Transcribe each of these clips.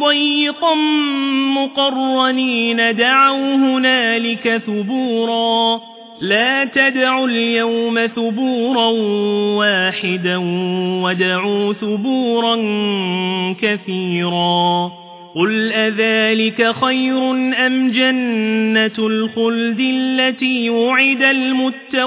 ضيقا مقرنين دعوا هنالك ثبورا. لا تدعوا اليوم ثبورا واحدا ودعوا ثبورا كثيرا. قل أذلك خير أم جنة الخلد التي وعد المتقون؟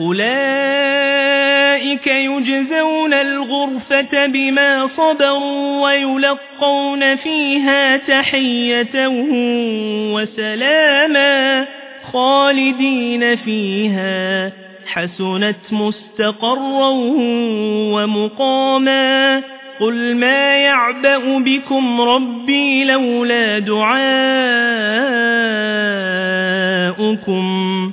أولئك يجزون الغرفة بما صبروا ويلقون فيها تحية وسلاما خالدين فيها حسنت مستقرا ومقاما قل ما يعبأ بكم ربي لولا دعاؤكم